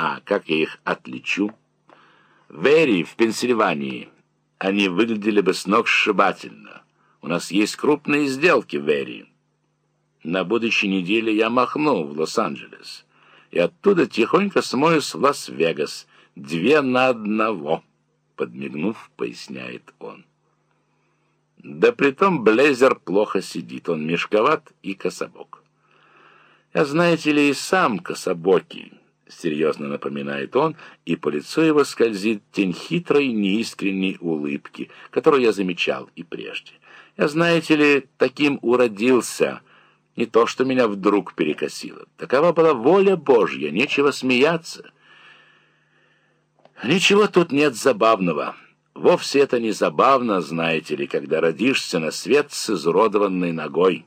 А как я их отличу? В Эри, в Пенсильвании, они выглядели бы сногсшибательно. У нас есть крупные сделки в Эри. На будущей неделе я махну в Лос-Анджелес и оттуда тихонько смоюсь в Лас-Вегас. Две на одного, подмигнув, поясняет он. Да притом Блейзер плохо сидит, он мешковат и кособок. Я, знаете ли, и сам кособокий, серьезно напоминает он, и по лицу его скользит тень хитрой, неискренней улыбки, которую я замечал и прежде. Я, знаете ли, таким уродился, не то, что меня вдруг перекосило. Такова была воля Божья, нечего смеяться. Ничего тут нет забавного. Вовсе это не забавно, знаете ли, когда родишься на свет с изуродованной ногой.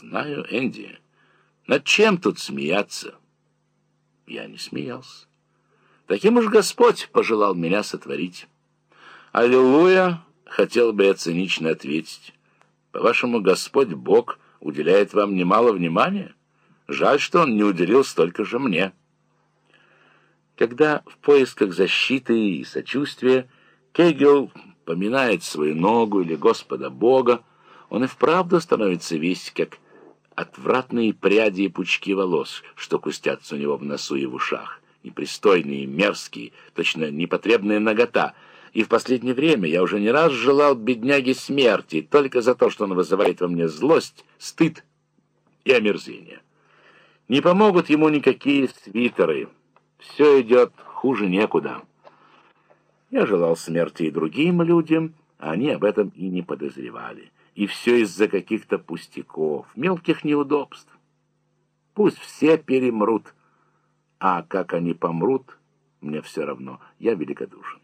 Знаю, Энди. Над чем тут смеяться? Я не смеялся. Таким уж Господь пожелал меня сотворить. Аллилуйя, хотел бы я цинично ответить. По-вашему, Господь Бог уделяет вам немало внимания? Жаль, что Он не уделил столько же мне. Когда в поисках защиты и сочувствия Кегел поминает свою ногу или Господа Бога, он и вправду становится весь как отвратные пряди и пучки волос, что кустятся у него в носу и в ушах, непристойные, мерзкие, точно непотребная нагота. И в последнее время я уже не раз желал бедняге смерти только за то, что он вызывает во мне злость, стыд и омерзение. Не помогут ему никакие свитеры. Все идет хуже некуда. Я желал смерти и другим людям, а они об этом и не подозревали. И все из-за каких-то пустяков, мелких неудобств. Пусть все перемрут, а как они помрут, мне все равно, я великодушен.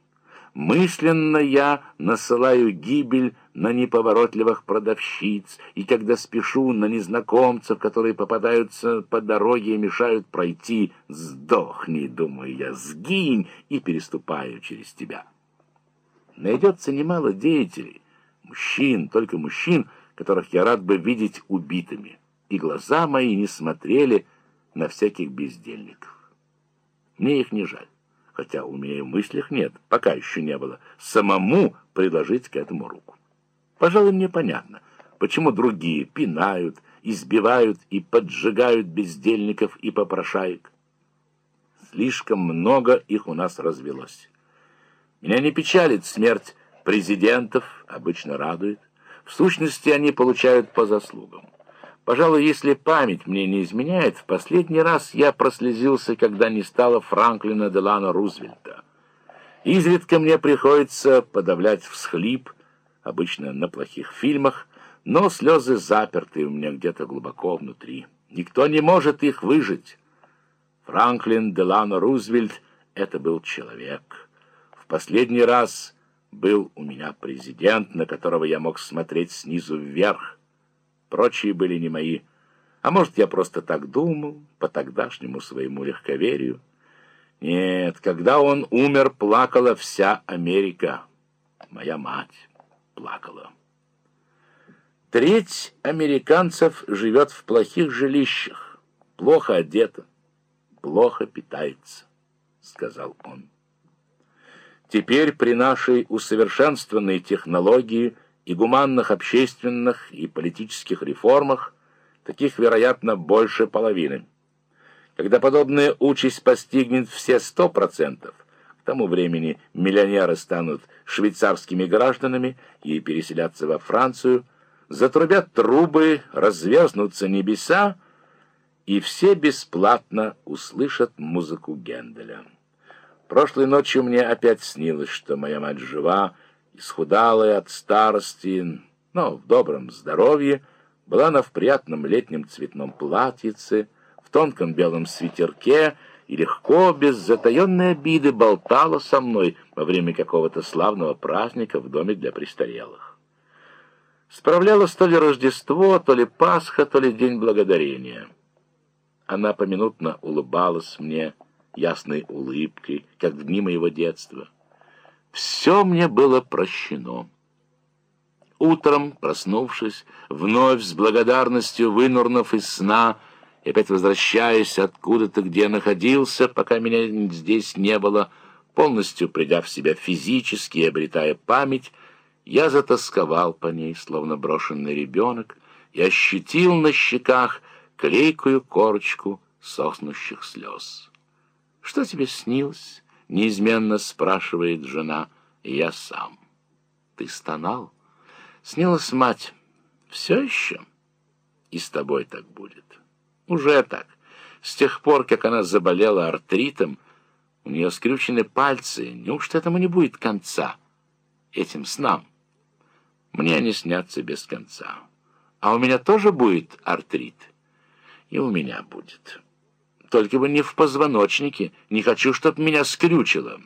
Мысленно я насылаю гибель на неповоротливых продавщиц, и когда спешу на незнакомцев, которые попадаются по дороге и мешают пройти, сдохни, думаю я, сгинь, и переступаю через тебя. Найдется немало деятелей, мужчин, только мужчин, которых я рад бы видеть убитыми, и глаза мои не смотрели на всяких бездельников. Мне их не жаль хотя у меня и в мыслях нет, пока еще не было, самому предложить к этому руку. Пожалуй, мне понятно, почему другие пинают, избивают и поджигают бездельников и попрошаек. Слишком много их у нас развелось. Меня не печалит смерть президентов, обычно радует. В сущности, они получают по заслугам. Пожалуй, если память мне не изменяет, в последний раз я прослезился, когда не стало Франклина Делана Рузвельта. Изредка мне приходится подавлять всхлип, обычно на плохих фильмах, но слезы заперты у меня где-то глубоко внутри. Никто не может их выжить. Франклин Делано Рузвельт — это был человек. В последний раз был у меня президент, на которого я мог смотреть снизу вверх, Прочие были не мои. А может, я просто так думал, по тогдашнему своему легковерию. Нет, когда он умер, плакала вся Америка. Моя мать плакала. Треть американцев живет в плохих жилищах, плохо одета, плохо питается, сказал он. Теперь при нашей усовершенствованной технологии и гуманных общественных и политических реформах, таких, вероятно, больше половины. Когда подобная участь постигнет все сто процентов, к тому времени миллионеры станут швейцарскими гражданами и переселятся во Францию, затрубят трубы, разверзнутся небеса, и все бесплатно услышат музыку Генделя. Прошлой ночью мне опять снилось, что моя мать жива, исхудалая от старости, но в добром здоровье, была она в приятном летнем цветном платьице, в тонком белом свитерке и легко, без затаенной обиды, болтала со мной во время какого-то славного праздника в доме для престарелых. Справлялась то ли Рождество, то ли Пасха, то ли День Благодарения. Она поминутно улыбалась мне ясной улыбкой, как в дни моего детства. Все мне было прощено. Утром, проснувшись, вновь с благодарностью вынурнув из сна, и опять возвращаюсь откуда-то, где я находился, пока меня здесь не было, полностью придя в себя физически и обретая память, я затасковал по ней, словно брошенный ребенок, и ощутил на щеках клейкую корочку сохнущих слез. «Что тебе снилось?» — неизменно спрашивает жена, я сам. «Ты стонал?» «Снилась мать. Все еще?» «И с тобой так будет». «Уже так. С тех пор, как она заболела артритом, у нее скрючены пальцы. Неужто этому не будет конца? Этим снам?» Мне они снятся без конца. А у меня тоже будет артрит. И у меня будет. Только бы не в позвоночнике. Не хочу, чтоб меня скрючило.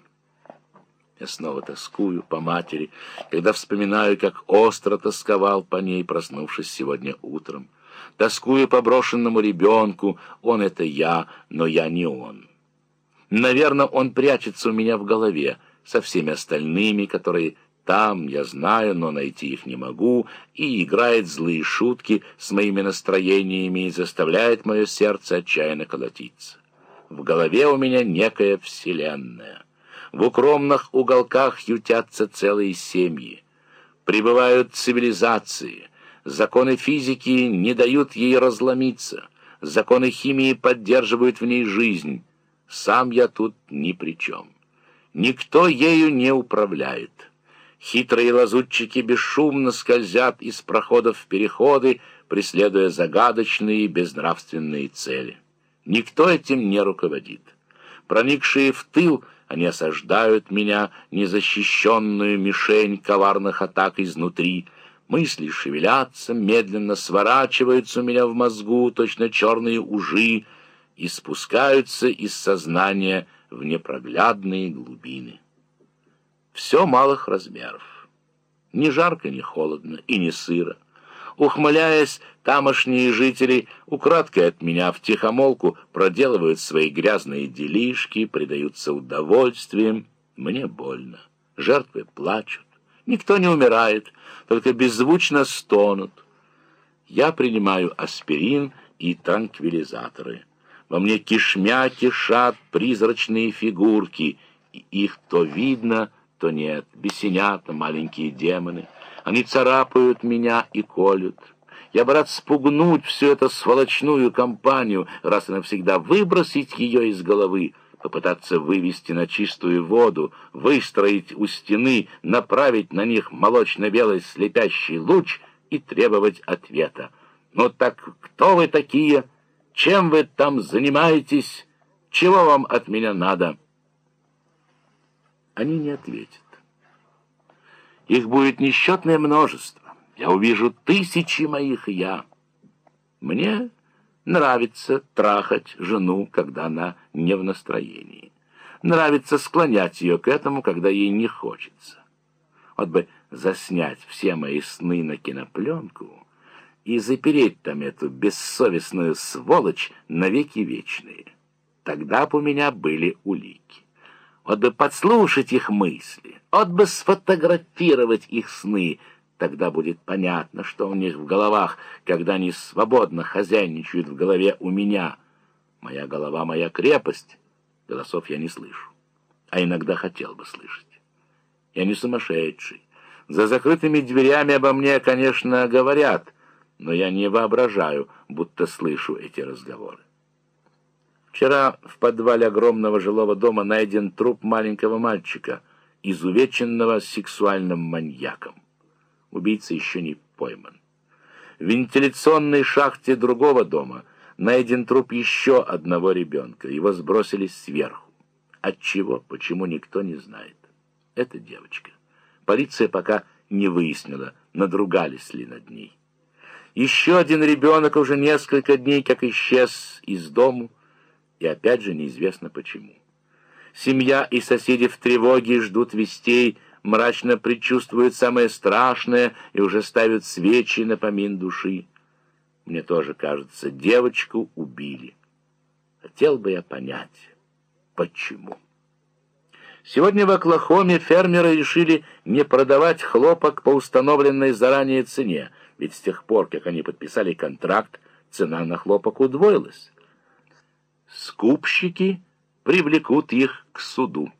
Я снова тоскую по матери, когда вспоминаю, как остро тосковал по ней, проснувшись сегодня утром. Тоскую по брошенному ребенку. Он — это я, но я не он. Наверное, он прячется у меня в голове со всеми остальными, которые там, я знаю, но найти их не могу, и играет злые шутки с моими настроениями и заставляет мое сердце отчаянно колотиться. В голове у меня некая вселенная. В укромных уголках ютятся целые семьи. Прибывают цивилизации. Законы физики не дают ей разломиться. Законы химии поддерживают в ней жизнь. Сам я тут ни при чем. Никто ею не управляет. Хитрые лазутчики бесшумно скользят из проходов в переходы, преследуя загадочные безнравственные цели. Никто этим не руководит. Проникшие в тыл, они осаждают меня, незащищенную мишень коварных атак изнутри. Мысли шевелятся, медленно сворачиваются у меня в мозгу, точно черные ужи, и спускаются из сознания в непроглядные глубины все малых размеров. Ни жарко, ни холодно и не сыро. Ухмыляясь, тамошние жители украдкой от меня в тихомолку проделывают свои грязные делишки, предаются удовольствием. Мне больно. Жертвы плачут. Никто не умирает, только беззвучно стонут. Я принимаю аспирин и транквилизаторы. Во мне кишмя кишат призрачные фигурки, и их то видно, то нет, бесенята, маленькие демоны. Они царапают меня и колют. Я бы рад спугнуть всю эту сволочную компанию, раз и навсегда выбросить ее из головы, попытаться вывести на чистую воду, выстроить у стены, направить на них молочно-белый слепящий луч и требовать ответа. «Ну так кто вы такие? Чем вы там занимаетесь? Чего вам от меня надо?» Они не ответят. Их будет несчетное множество. Я увижу тысячи моих «я». Мне нравится трахать жену, когда она не в настроении. Нравится склонять ее к этому, когда ей не хочется. Вот бы заснять все мои сны на кинопленку и запереть там эту бессовестную сволочь навеки вечные. Тогда бы у меня были улики. Вот бы подслушать их мысли, вот бы сфотографировать их сны. Тогда будет понятно, что у них в головах, когда они свободно хозяйничают в голове у меня. Моя голова — моя крепость. Голосов я не слышу, а иногда хотел бы слышать. Я не сумасшедший. За закрытыми дверями обо мне, конечно, говорят, но я не воображаю, будто слышу эти разговоры. Вчера в подвале огромного жилого дома найден труп маленького мальчика, изувеченного сексуальным маньяком. Убийца еще не пойман. В вентиляционной шахте другого дома найден труп еще одного ребенка. Его сбросили сверху. От чего, почему, никто не знает. Это девочка. Полиция пока не выяснила, надругались ли над ней. Еще один ребенок уже несколько дней как исчез из дому, и опять же неизвестно почему. Семья и соседи в тревоге ждут вестей, мрачно предчувствуют самое страшное и уже ставят свечи на помин души. Мне тоже кажется, девочку убили. Хотел бы я понять, почему. Сегодня в Оклахоме фермеры решили не продавать хлопок по установленной заранее цене, ведь с тех пор, как они подписали контракт, цена на хлопок удвоилась. Скупщики привлекут их к суду.